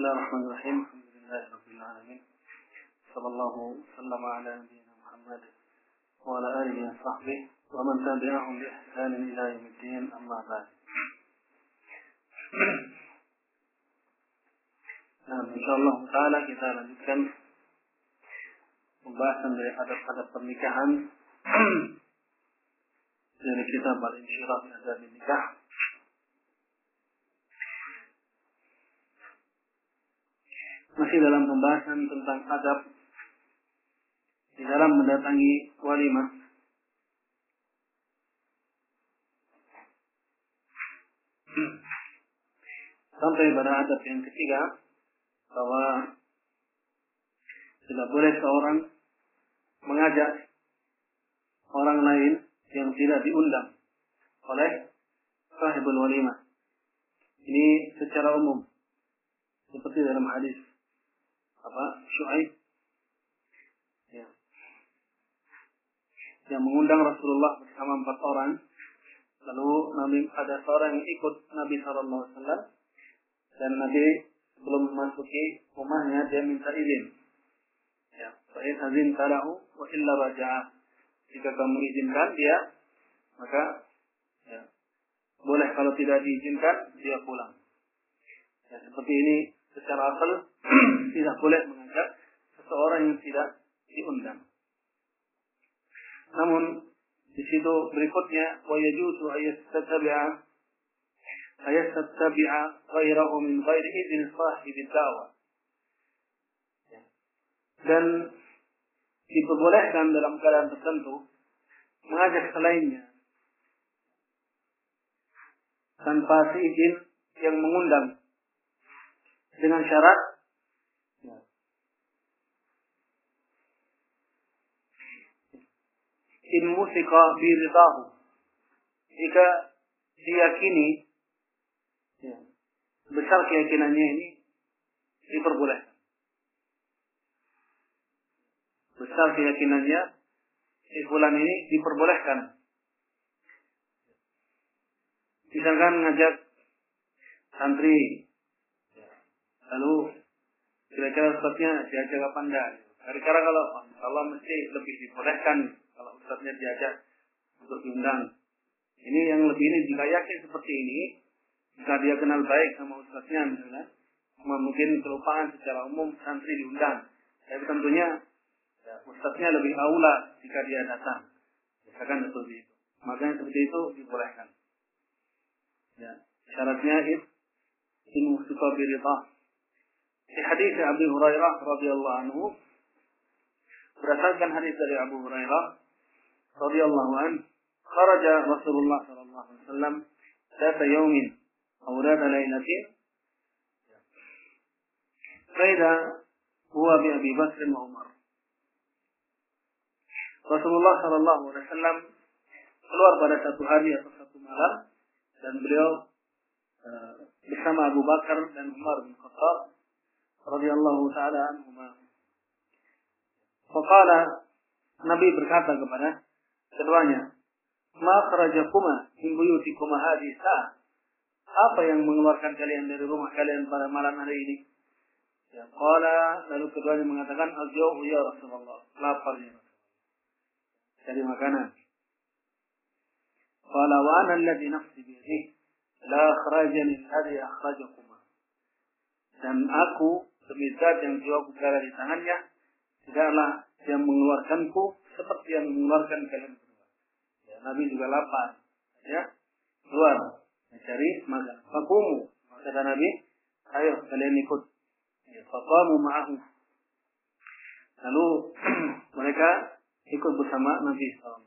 الله الرحمن الرحيم. الحمد لله رب العالمين. صلى الله وسلم على نبينا محمد وعلى آله وصحبه ومن تبعهم بإحسان إلى يوم الدين. أما بعد. Nah, insyaallah taala kita lanjutkan pembahasan dari adab-adab pernikahan. Dari kitab Al-Insyirah Adab Nikah. Masih dalam pembahasan tentang adab di dalam mendatangi walimah. Sampai pada adab yang ketiga bahwa tidak boleh seorang mengajak orang lain yang tidak diundang oleh sahibul walimah. Ini secara umum. Seperti dalam hadis apa Syuaib ya. yang mengundang Rasulullah bersama empat orang. Lalu Nabi ada seorang yang ikut Nabi Shallallahu Alaihi Wasallam dan Nabi sebelum memasuki rumahnya dia minta izin. Ya, Fa'in azin talahu wa illa raja'ah. Jika kamu izinkan dia, maka ya, boleh kalau tidak diizinkan dia pulang. Ya, seperti ini secara asal tidak boleh mengajak seseorang yang tidak diundang. Namun di situ berikutnya wa yajuzu ayattabi'a ayattabi'a ghairahu min ghairi idzin sahibi da'wah. Dan diperbolehkan dalam keadaan tertentu mengajak selainnya tanpa seizin yang mengundang dengan syarat in musika biridahu jika diyakini ya, besar keyakinannya ini diperbolehkan. Besar keyakinannya si bulan ini diperbolehkan. Misalkan ngajak santri lalu kira-kira ustadznya diajak apa enggak? Kira-kira kalau Allah mesti lebih dibolehkan kalau ustadznya diajak untuk diundang. Ini yang lebih ini jika yakin seperti ini jika dia kenal baik sama ustadznya misalnya mungkin kelupaan secara umum santri diundang. Tapi tentunya ya, ustadznya lebih aula jika dia datang. Misalkan seperti itu. Makanya seperti itu dibolehkan. Ya syaratnya itu in musifa في حديث أبي هريرة رضي الله عنه برسالة حديث أبي هريرة رضي الله عنه خرج رسول الله صلى الله عليه وسلم ذات يوم أو ذات ليلة فإذا هو بأبي بكر وعمر رسول الله صلى الله عليه وسلم قالوا pada satu hari atau satu malam dan beliau bersama Abu Bakar dan Umar bin radhiyallahu taala anhuma. Faqala Nabi berkata kepada keduanya, "Ma kharajakuma min buyutikuma hadhihi sa'ah?" Apa yang mengeluarkan kalian dari rumah kalian pada malam hari ini? Ya, qala lalu keduanya mengatakan, "Al-jau'u ya Rasulullah." Lapar ya. Cari makanan. Qala wa ana alladhi nafsi bi la akhrajani alladhi akhrajakuma. Dan aku demi zat yang jiwaku berada di tangannya, tidaklah yang mengeluarkanku seperti yang mengeluarkan kalian berdua. Ya, Nabi juga lapar. Ya, keluar mencari makan. Fakumu, kata Nabi, ayo kalian ikut. Ya, Fakamu ma'ahu. Lalu mereka ikut bersama Nabi SAW.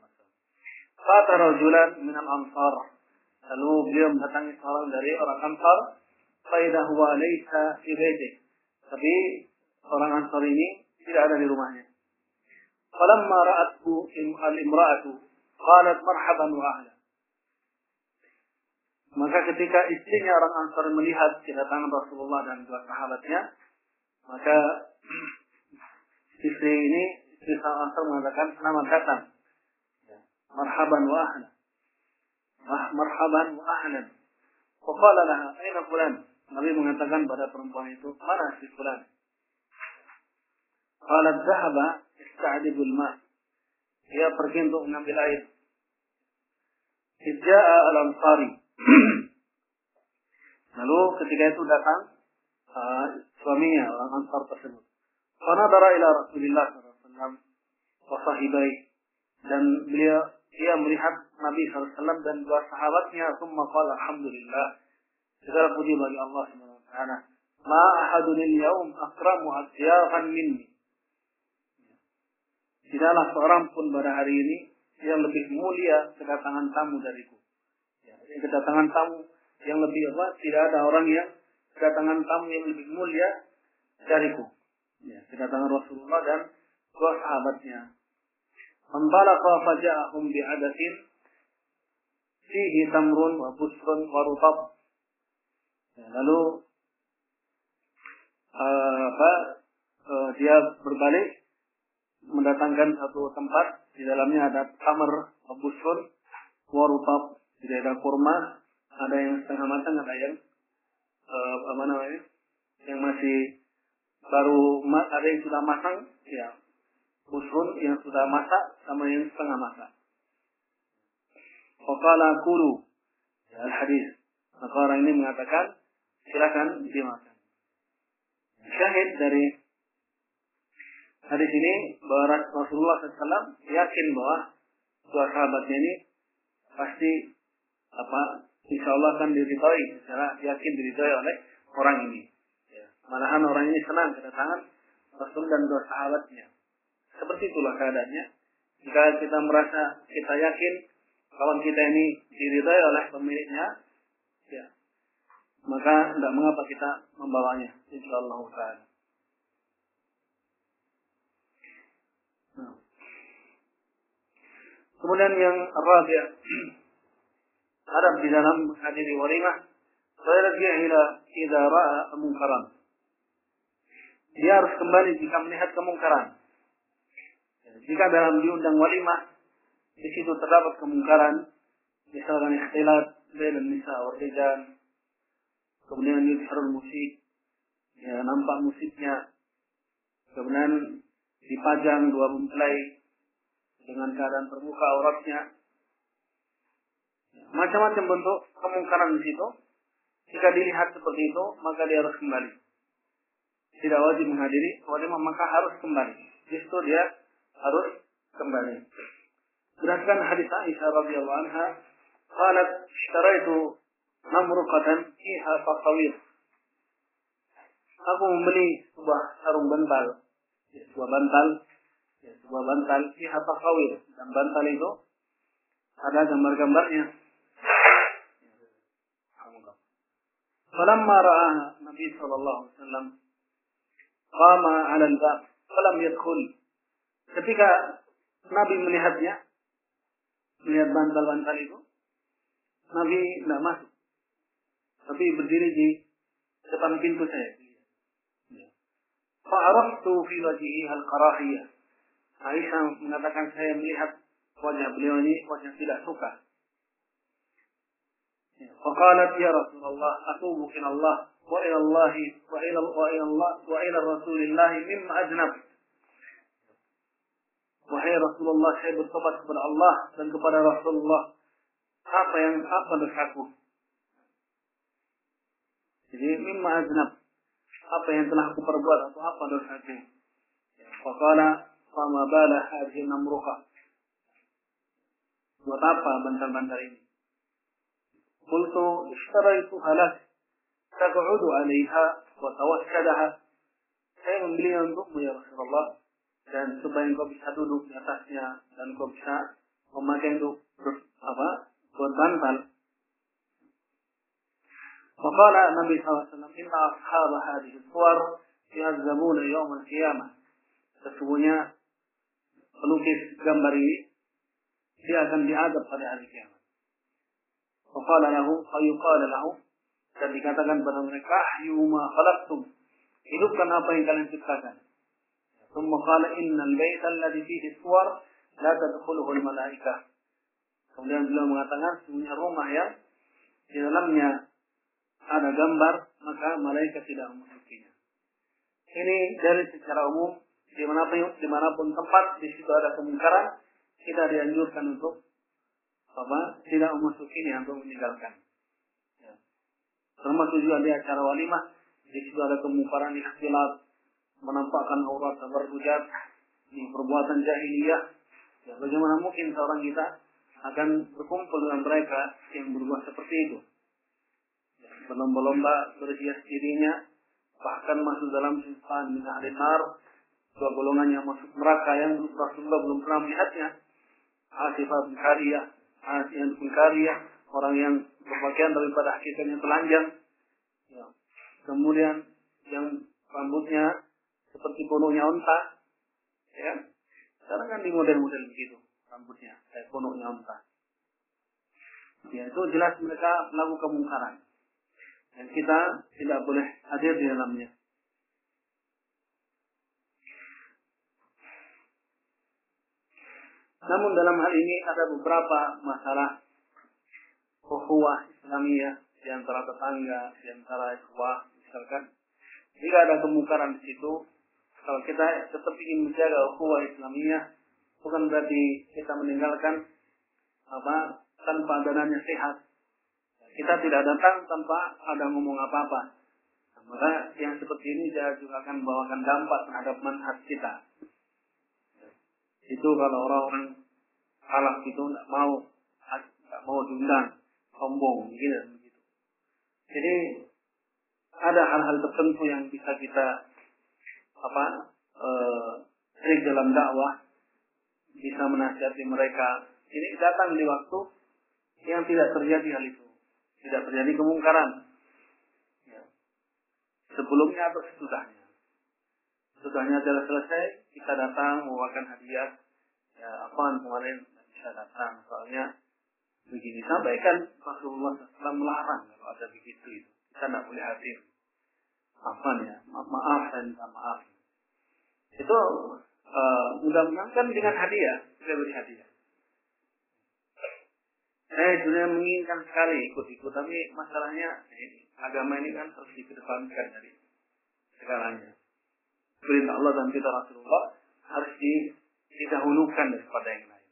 Fata rajulan minal ansar. Lalu beliau mendatangi seorang dari orang Ansar. Faidah huwa laysa fi tapi orang Ansar ini tidak ada di rumahnya. Falamma ra'athu al-imra'atu qalat marhaban wa ahla. Maka ketika istrinya orang Ansar melihat kedatangan Rasulullah dan dua sahabatnya, maka istri ini istri orang Ansar mengatakan selamat datang. Marhaban wa ahla. Marhaban wa ahlan. Faqala laha, aina fulan? Nabi mengatakan pada perempuan itu, mana si fulan? Qalat dhahaba ista'dibul ma. Dia pergi untuk mengambil air. Idja'a al-ansari. Lalu ketika itu datang uh, suaminya orang Ansar tersebut. Fanadara ila Rasulillah SAW wa sahibai dan beliau dia melihat Nabi SAW dan dua sahabatnya summa qala alhamdulillah segala puji bagi Allah Subhanahu wa taala. Ma ahadun al-yawm akramu asyafan minni. Tidaklah seorang pun pada hari ini yang lebih mulia kedatangan tamu dariku. Ya, kedatangan tamu yang lebih apa? Tidak ada orang yang kedatangan tamu yang lebih mulia dariku. Ya, kedatangan Rasulullah dan sahabatnya. Fantalaqa faja'ahum bi'adatin. Fihi tamrun wa busrun wa rutab. Ya, lalu uh, apa uh, dia berbalik mendatangkan satu tempat di dalamnya ada tamar busrun wa rutab. Jadi ada kurma, ada yang setengah matang, ada yang uh, apa namanya? yang masih baru ada yang sudah matang, ya busrun yang sudah masak sama yang setengah masak. Faqala kulu ya, al-hadis. Maka orang ini mengatakan silakan dimakan. Syahid dari hadis ini bahwa Rasulullah SAW yakin bahwa dua sahabatnya ini pasti apa insya Allah akan diridhoi secara yakin diridhoi oleh orang ini. Ya. Malahan orang ini senang kedatangan Rasul dan dua sahabatnya. Seperti itulah keadaannya. Jika kita merasa kita yakin kawan kita ini diridai oleh pemiliknya, ya, maka tidak mengapa kita membawanya. Insyaallah taala. Nah. Kemudian yang rabi' adab di dalam hadiri walimah Fayarji ila idza ra'a munkaran. Dia harus kembali jika melihat kemungkaran. Jika dalam diundang walimah di situ terdapat kemungkaran, misalkan ikhtilat bain nisa wa rijal, kemudian yudharul musik, ya nampak musiknya, kemudian dipajang dua mempelai dengan keadaan terbuka auratnya, macam-macam bentuk kemungkaran di situ. Jika dilihat seperti itu, maka dia harus kembali. Tidak wajib menghadiri walimah, maka harus kembali. Justru dia harus kembali. Berdasarkan hadis Aisyah radhiyallahu anha, qalat ishtaraitu namruqatan fiha faqawir. Aku membeli sebuah sarung bantal, ya, sebuah bantal, ya, sebuah bantal fiha faqawir dan bantal itu ada gambar-gambarnya. Falamma ra'aha Nabi sallallahu alaihi wasallam qama 'ala al-bab falam yadkhul Ketika Nabi melihatnya, melihat bantal-bantal itu, Nabi tidak masuk tapi berdiri di depan pintu saya. Fa'araftu fi wajihi al Aisyah mengatakan saya melihat wajah beliau ini wajah tidak suka. Ya, faqalat ya Rasulullah atubu ila Allah wa ila Allah wa ila Allah wa ila Rasulillah mimma ajnab. Wahai Rasulullah saya bertobat kepada Allah dan kepada Rasulullah apa yang apa dosaku? Jadi mimma aznab. Apa yang telah aku perbuat atau apa dosaku? Faqala fama bala hadhihi namruha. Buat apa bantal-bantal ini? Qultu ishtaraitu halak taq'udu 'alayha wa tawakkadaha. Saya membelinya untukmu ya Rasulullah dan supaya engkau bisa duduk di atasnya dan engkau bisa memakai untuk apa buat bantal. فقال النبي صلى الله عليه وسلم إن أصحاب هذه الصور يعذبون يوم القيامة sesungguhnya pelukis gambar ini dia akan diadab pada hari kiamat. Faqala lahu fayuqala lahu dan dikatakan kepada mereka ahyu ma khalaqtum hidupkan apa yang kalian ciptakan ثم قال إن البيت الذي فيه الصور لا تدخله الملائكة. Kemudian beliau mengatakan sesungguhnya rumah yang di dalamnya ada gambar, maka malaikat tidak memasukinya. Ini dari secara umum, di mana pun, di mana pun tempat, di situ ada kemungkaran, kita dianjurkan untuk apa? Tidak memasukinya, untuk meninggalkan. Ya. Termasuk juga di acara walimah, di situ ada kemungkaran ikhtilat, menampakkan aurat berhujat, di perbuatan jahiliyah. Ya, bagaimana mungkin seorang kita akan berkumpul dengan mereka yang berbuat seperti itu? Berlomba-lomba berhias dirinya, bahkan masuk dalam simpan min nar, dua golongan yang masuk neraka yang Rasulullah belum pernah melihatnya. Asifah bin Kariyah, Asifah bin Kariyah, orang yang berbagian daripada hakikatnya telanjang. Ya. Kemudian yang rambutnya seperti punuknya onta. Ya. Sekarang kan di model-model begitu rambutnya, kayak punuknya onta. Ya, itu jelas mereka melakukan kemungkaran dan kita tidak boleh hadir di dalamnya. Namun dalam hal ini ada beberapa masalah ukhuwah Islamiyah di antara tetangga, di antara ikhwah misalkan. Jika ada kemungkaran di situ, kalau kita tetap ingin menjaga ukhuwah Islamiyah, bukan berarti kita meninggalkan apa tanpa adanya sehat kita tidak datang tanpa ada ngomong apa-apa. Maka yang seperti ini saya juga akan membawakan dampak terhadap manhaj kita. Itu kalau orang-orang halak itu tidak mau tidak mau diundang, sombong, gitu, begitu. Jadi ada hal-hal tertentu yang bisa kita apa eh, dalam dakwah bisa menasihati mereka. Ini datang di waktu yang tidak terjadi hal itu tidak terjadi kemungkaran. Ya. Sebelumnya atau sesudahnya. Sesudahnya adalah selesai, kita datang membawakan hadiah. Ya, apaan kemarin bisa datang, soalnya begini. Sampaikan Rasulullah SAW melarang kalau ada begitu itu. Kita tidak boleh hadir. Apa ya? Maaf, maaf dan minta maaf. Itu uh, mudah-mudahan kan dengan hadiah, kita beri hadiah saya sebenarnya menginginkan sekali ikut-ikut, tapi masalahnya ini, agama ini kan harus dikedepankan dari segalanya. Perintah Allah dan kita Rasulullah harus didahulukan daripada yang lain.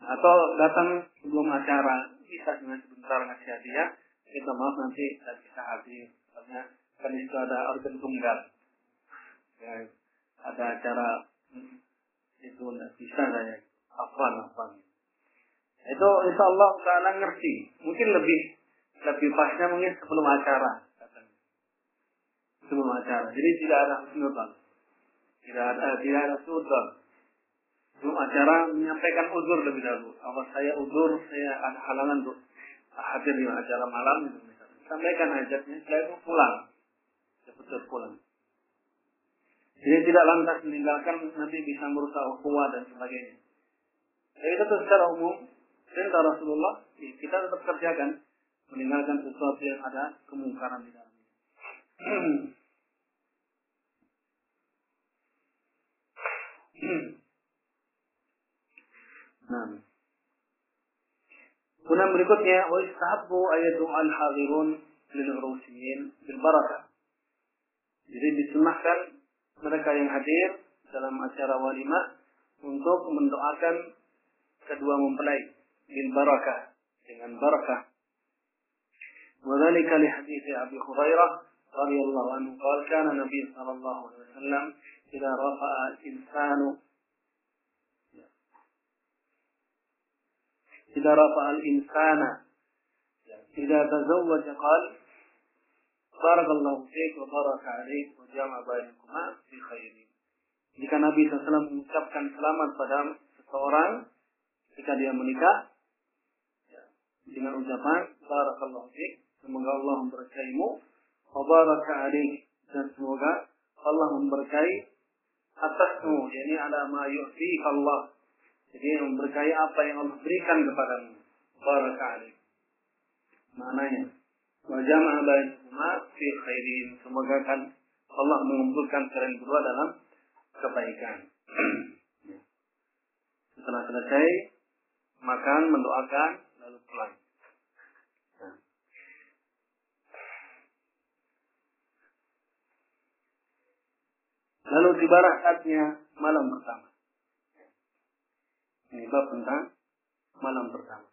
Atau datang sebelum acara, bisa dengan sebentar ngasih hadiah, kita maaf nanti tidak bisa hadir. Karena kan itu ada organ tunggal. Ya, ada acara hmm, itu tidak bisa saya. Apa apa itu insya Allah Taala ngerti. Mungkin lebih lebih pasnya mungkin sebelum acara. Sebelum acara. Jadi tidak ada husnudan. Tidak ada tidak ada sudan. Sebelum acara menyampaikan uzur lebih dahulu. Awal saya uzur, saya ada halangan untuk hadir di acara malam. Sampaikan hajatnya, setelah itu pulang. Cepat pulang. Jadi tidak lantas meninggalkan nanti bisa merusak ukhuwah dan sebagainya. Jadi itu secara umum perintah Rasulullah, ya kita tetap kerjakan, meninggalkan sesuatu yang ada kemungkaran di dalamnya. nah. Kemudian berikutnya, wa istahabbu ayatu al-hadirun lil urusiyin bil barakah. Jadi disunahkan mereka yang hadir dalam acara walimah untuk mendoakan kedua mempelai بالبركة dengan barakah وذلك لحديث أبي هريرة رضي الله عنه قال كان النبي صلى الله عليه وسلم إذا رفع الإنسان إذا رفع الإنسان إذا تزوج قال بارك الله فيك وبارك عليك وجمع بينكما في خير. Jika Nabi SAW mengucapkan selamat pada seseorang ketika dia menikah dengan ucapan barakallahu fiik. Semoga Allah memberkaimu. Wa baraka alaik dan semoga Allah memberkahi atasmu. Yakni ada ma yu'tik Allah jadi memberkahi apa yang Allah berikan kepadamu. Baraka alaik maknanya wa jama'a bainakuma fi khairin. Semoga kan Allah mengumpulkan kalian berdua dalam kebaikan. Setelah selesai makan mendoakan Ya. lalu pelan. Lalu tiba saatnya malam pertama. Ini bab tentang malam pertama.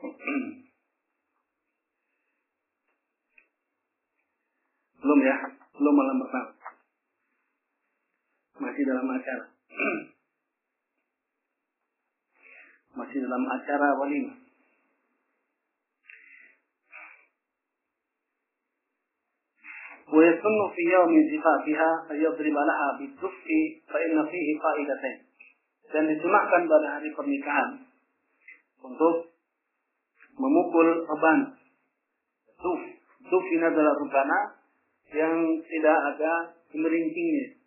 Belum ya, belum malam pertama. Masih dalam acara. Masih dalam acara walimah. ويسن في يوم زفافها أن يضرب لها بالدف فإن فيه فائدتين dan disunahkan pada hari pernikahan untuk memukul reban. Duf, duf ini adalah rebana yang tidak ada gemeringkingnya.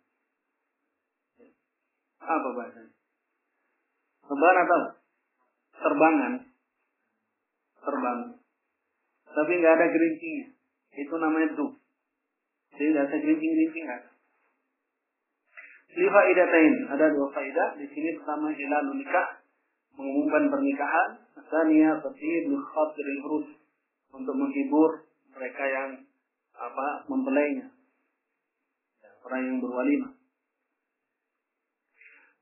Apa bahasanya? Reban atau terbangan, terbang, tapi nggak ada gerincingnya. Itu namanya duf. Jadi tidak ada gerincing-gerincing kan? Lima idatain ada dua faidah di sini pertama ilan nikah mengumumkan pernikahan, Asania tertib dari urus untuk menghibur mereka yang apa mempelainya, ya, orang yang berwalimah.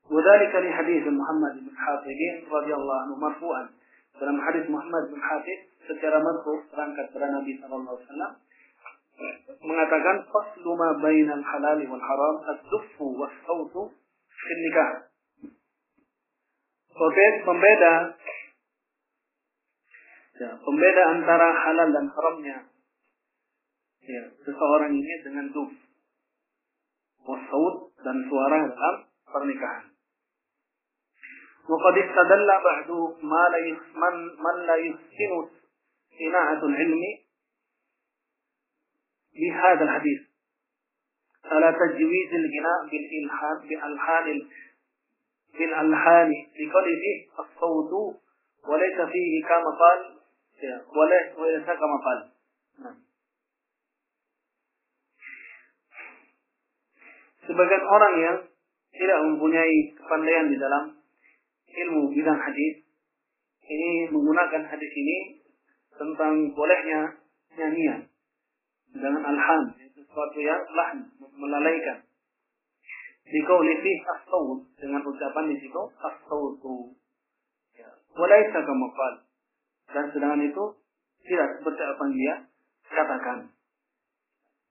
وذلك لحديث محمد بن حاتب رضي الله عنه مرفوعا dalam hadis Muhammad bin Hatib secara marfu terangkat kepada Nabi sallallahu alaihi wasallam mengatakan faslu ma bainal halal wal haram ad-duffu was-sawtu fil nikah pembeda ya, pembeda antara halal dan haramnya Ya, seseorang ini dengan duf wasaud dan suara dalam pernikahan. وقد استدل بعد ما لا من من لا يحسن صناعة العلم بهذا الحديث على تجويز الغناء بالإلحان بألحان بالألحان لقوله فيه الصوت وليس فيه كما قال وليس كما قال Sebagian orang yang tidak mempunyai kepandaian di dalam ilmu bidang hadis ini menggunakan hadis ini tentang bolehnya nyanyian dengan alham sesuatu yang lahn melalaikan Dikauli fih as-sawt dengan ucapan di situ as-sawtu. Ya. Qal. Dan sedangkan itu tidak seperti apa yang dia katakan.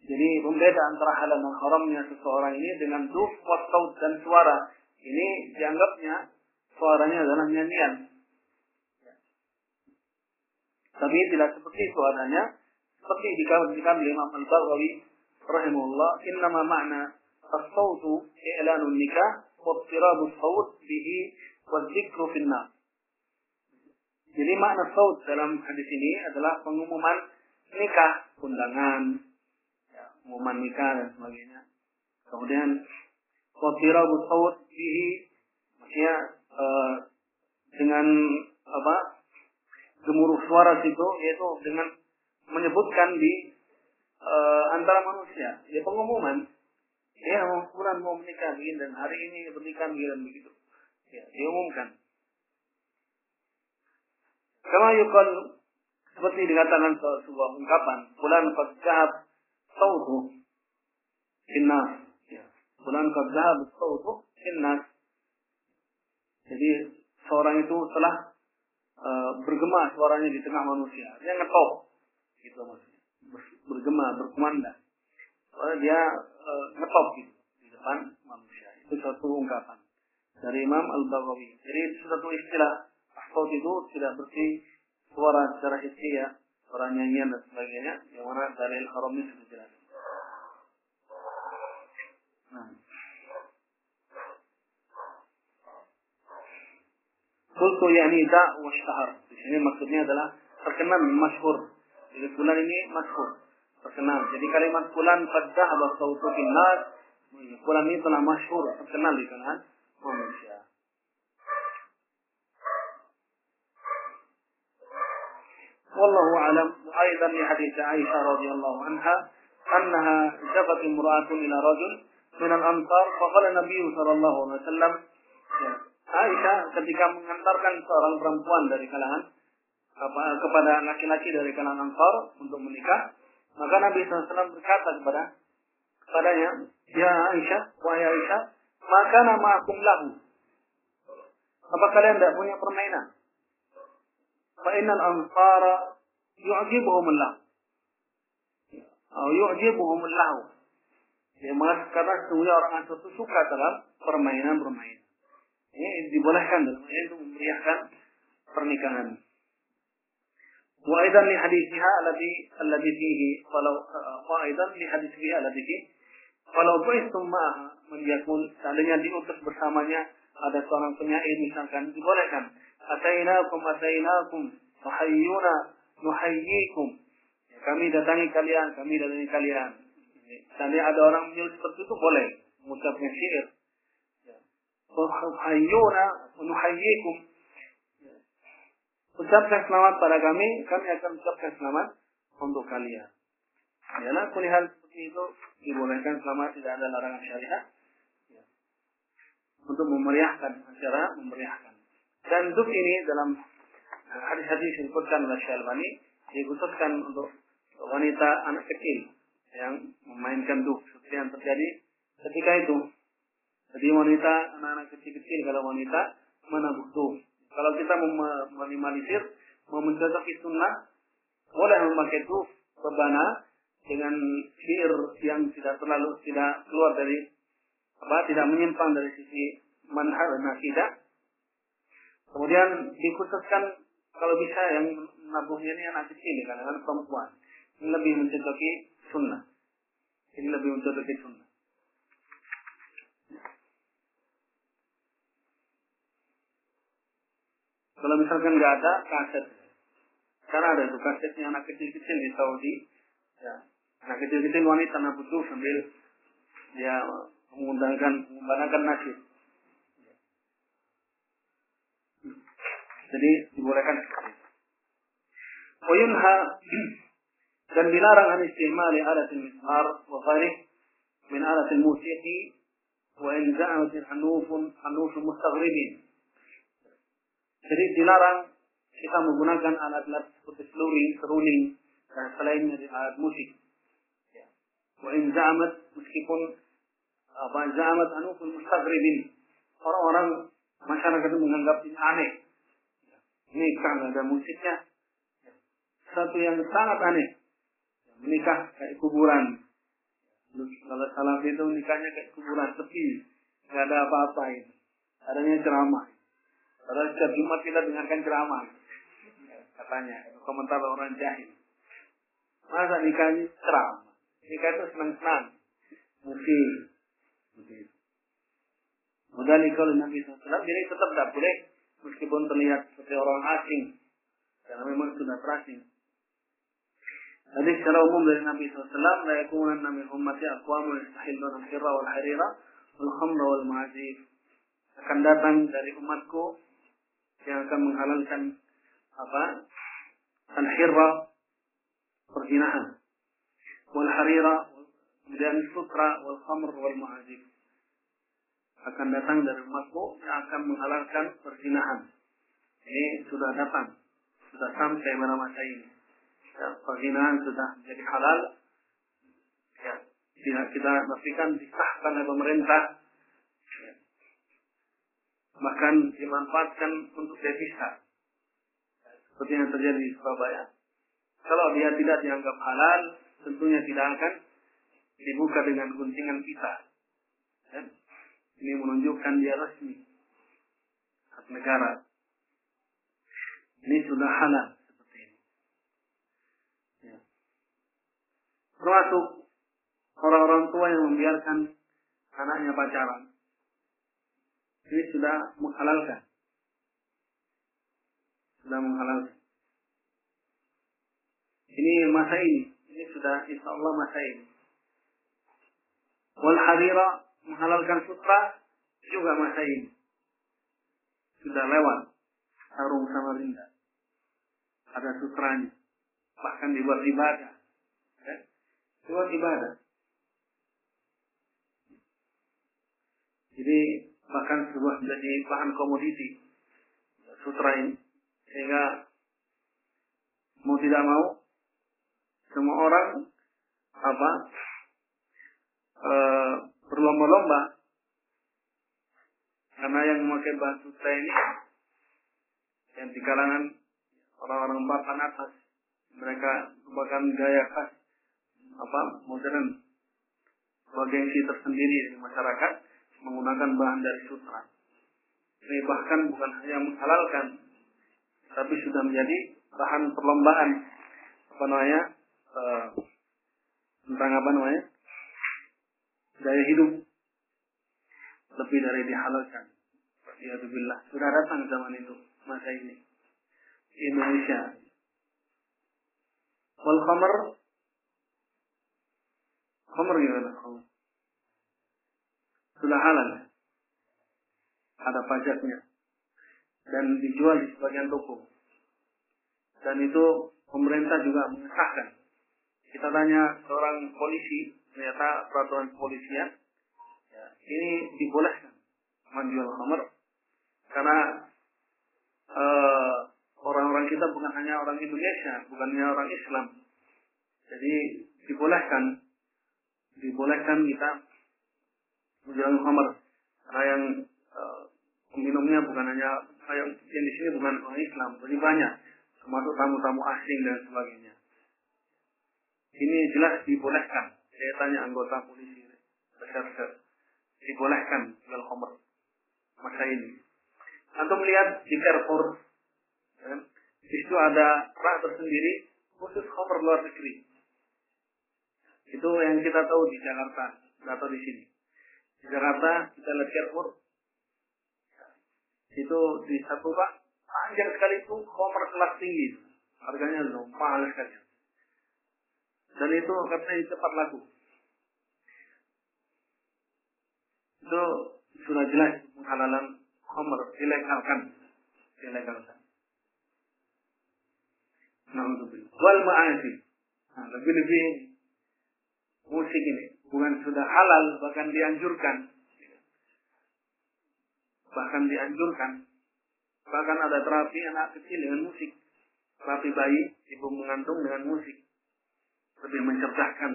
Jadi pembeda antara halal dan haramnya seseorang ini dengan duh, saut dan suara. Ini dianggapnya suaranya adalah nyanyian. Tapi tidak seperti suaranya, seperti dikatakan oleh Imam Al-Baghawi rahimahullah, innama ma'na as-sautu i'lanun nikah wa ittirabu bihi wa dzikru. Jadi makna saud dalam hadis ini adalah pengumuman nikah, undangan, pengumuman nikah dan sebagainya. Kemudian watirabu saut bihi maksudnya uh, dengan apa gemuruh suara situ yaitu dengan menyebutkan di uh, antara manusia ya pengumuman Ya, mau bulan mau menikah begini dan hari ini bernikah begini begitu. Ya, diumumkan. Kama yukal seperti dikatakan sebuah ungkapan, bulan qad zahab sautu innas. Ya, bulan qad zahab sautu innas. Jadi seorang itu telah uh, bergema suaranya di tengah manusia. Dia ngetop. Gitu maksudnya. Bergema, berkumandang soalnya dia e, ngetop gitu di depan manusia. Itu satu ungkapan dari Imam Al-Baghawi. Jadi itu satu istilah asal itu tidak bersih suara secara hissi suara nyanyian dan sebagainya, yang mana dari al-haram ini sudah jelas. Nah. Kultu yakni da wa Di sini maksudnya adalah terkenal masyhur. Jadi bulan ini masyhur terkenal. Jadi kalimat fulan qad dhahaba sautu finnar, fulan ini telah masyhur, terkenal di kalangan manusia. والله أعلم أيضا لحديث عائشة رضي الله عنها أنها جبت امرأة إلى رجل min al-ansar faqala Nabi sallallahu alaihi wasallam ya, Aisyah ketika mengantarkan seorang perempuan dari kalangan apa, kepada laki-laki dari kalangan Ansar untuk menikah, maka Nabi SAW berkata kepada kepadanya, Ya Aisyah, wahai Aisyah, maka nama akum lahu. Apa kalian tidak punya permainan? Fa'innal ansara yu'jibuhum Allah. Atau yu'jibuhum Allah. Ya, karena sesungguhnya orang Ansar itu suka dalam permainan-permainan. Ini dibolehkan dalam itu memeriahkan pernikahan. وأيضا لحديثها الذي الذي فيه فلو وأيضا لحديثها الذي فيه kalau bu'ithum ma'aha menjakul seandainya diutus bersamanya ada seorang penyair misalkan dibolehkan atainakum atainakum. Nuhayyuna nuhayyikum. Kami datangi kalian kami datangi kalian. Seandainya ada orang menyuruh seperti itu boleh. Mengucapkan syair nuhayyuna nuhayyikum. Ucapkan selamat pada kami kami akan ucapkan selamat untuk kalian. Ya kulihal seperti itu dibolehkan selama tidak ada larangan syariat ya. untuk memeriahkan acara memeriahkan dan duk ini dalam hadis-hadis disebutkan oleh Syalbani dikhususkan untuk wanita anak kecil yang memainkan duk. Seperti yang terjadi ketika itu. Jadi wanita anak-anak kecil-kecil kalau wanita menabuh duk kalau kita meminimalisir mau mencocoki sunnah boleh memakai duk rebana dengan sihir yang tidak terlalu tidak keluar dari apa tidak menyimpang dari sisi manhaj nasidah. Kemudian dikhususkan kalau bisa yang nabuhnya ini anak kecil di kalangan perempuan. Ini lebih mencocoki sunnah. Ini lebih mencocoki sunnah. Kalau misalkan nggak ada kaset, karena ada tuh kasetnya anak kecil-kecil di Saudi, ya Nah kecil-kecil wanita butuh sambil dia mengundangkan mengundangkan nasib. للولاكان وينهى دمنارا عن استعمال آلة المسهار وغيره من آلة الموسيقي وإن زعمت حنوف حنوف مستغربين jadi dilarang kita menggunakan alat-alat seperti seluring, seruling, dan selain dari alat musik. وإن زعمت meskipun apa zamat anuful mustaghribin orang-orang masyarakat menganggap ini aneh nikah nggak ada musiknya. Satu yang sangat aneh. Menikah kayak kuburan. Kalau salah itu nikahnya kayak kuburan sepi nggak ada apa-apa itu. Adanya ceramah. Padahal setiap Jumat kita dengarkan ceramah. Katanya komentar orang jahil. Masa nikahnya ceramah? Nikah itu senang-senang. Musik. Kemudian kalau Nabi SAW, jadi tetap tidak boleh meskipun terlihat seperti orang asing. Karena memang sudah terasing. Jadi secara umum dari Nabi SAW, la yakunan min ummati aqwamun yastahilluna al-hirra wal harira wal khamra wal ma'azif. Akan datang dari umatku yang akan menghalalkan apa? Al-hirra perzinahan والحريرة dan sutra wal khamr wal mu'azib akan datang dari umatku yang akan menghalalkan perzinahan. Ini sudah datang, sudah sampai pada masa ini. Ya, perzinahan sudah menjadi halal. Ya, tidak kita pastikan disahkan oleh pemerintah. Ya. Dimanfaatkan untuk devisa. Seperti yang terjadi di Surabaya. Kalau dia tidak dianggap halal, tentunya tidak akan dibuka dengan guntingan kita. Dan ini menunjukkan dia resmi hak negara. Ini sudah halal seperti ini. Ya. Termasuk orang-orang tua yang membiarkan anaknya pacaran. Ini sudah menghalalkan. Sudah menghalalkan. Ini masa ini ini sudah insya Allah masa ini. Wal harira menghalalkan sutra juga masa ini. Sudah lewat sarung sama rinda. Ada sutranya. Bahkan dibuat ibadah. Ya? Dibuat ibadah. Jadi bahkan sebuah menjadi bahan komoditi sutra ini sehingga mau tidak mau semua orang apa e, berlomba-lomba karena yang memakai bahan sutra ini yang di kalangan orang-orang papan atas mereka merupakan gaya khas apa modern gengsi tersendiri di masyarakat menggunakan bahan dari sutra. Ini bahkan bukan hanya menghalalkan, tapi sudah menjadi bahan perlombaan apa namanya uh, tentang apa namanya gaya hidup lebih dari dihalalkan. Ya billah sudah datang zaman itu masa ini Indonesia. Wal khamar khamar gimana khamar? Sudah halal. Ada pajaknya. Dan dijual di sebagian toko. Dan itu pemerintah juga mengesahkan. Kita tanya seorang polisi, ternyata peraturan kepolisian, ya, ini dibolehkan menjual khamar karena uh, orang-orang kita bukan hanya orang Indonesia, bukan hanya orang Islam. Jadi dibolehkan, dibolehkan kita menjual khamar karena yang uh, peminumnya bukan hanya yang, yang di sini bukan orang Islam, lebih banyak, termasuk tamu-tamu asing dan sebagainya. Ini jelas dibolehkan. Saya tanya anggota polisi, reserse, dibolehkan jual khamar masa ini. Atau melihat di Carrefour, ya, di situ ada rak tersendiri khusus cover luar negeri. Itu yang kita tahu di Jakarta, atau di sini. Di Jakarta kita lihat Carrefour, itu di satu pak panjang sekali itu cover kelas tinggi, harganya mahal sekali. Dan itu katanya cepat laku. Itu sudah jelas penghalalan khamr dilegalkan dilegalkan Alhamdulillah. Wal ma'asi. Nah, lebih-lebih musik ini bukan sudah halal bahkan dianjurkan. Bahkan dianjurkan. Bahkan ada terapi anak kecil dengan musik. Terapi bayi, ibu mengandung dengan musik. Lebih mencerdaskan.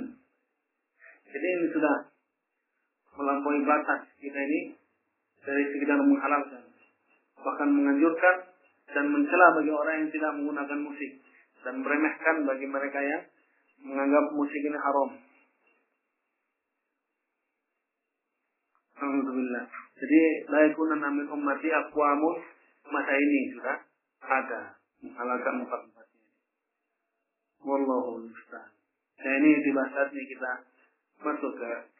Jadi ini sudah melampaui batas kita ini dari sekedar menghalalkan, bahkan menganjurkan dan mencela bagi orang yang tidak menggunakan musik dan meremehkan bagi mereka yang menganggap musik ini haram. Alhamdulillah. Jadi layakuna namin ummati aqwamun masa ini sudah ada menghalalkan empat empat ini. Wallahu musta'an. Nah ini tiba saatnya kita masuk ke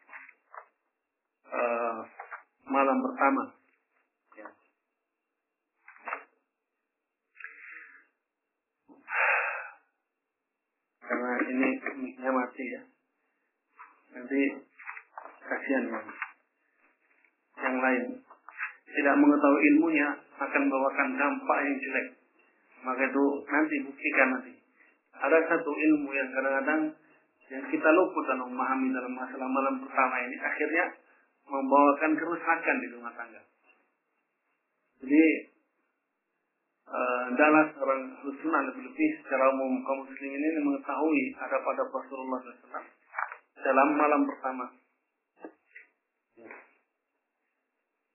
uh, malam pertama. Ya. Karena ini miknya mati ya. Nanti kasihan ya. Yang lain tidak mengetahui ilmunya akan membawakan dampak yang jelek. Maka itu nanti buktikan nanti. Ada satu ilmu yang kadang-kadang yang kita luput dalam memahami dalam masalah malam pertama ini akhirnya membawakan kerusakan di rumah tangga. Jadi adalah eh, seorang sunnah lebih-lebih secara umum kaum muslimin ini mengetahui ada pada Rasulullah SAW dalam malam pertama.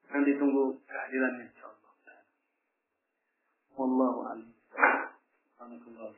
Dan ditunggu kehadirannya insyaallah. Wallahu a'lam. Alhamdulillah.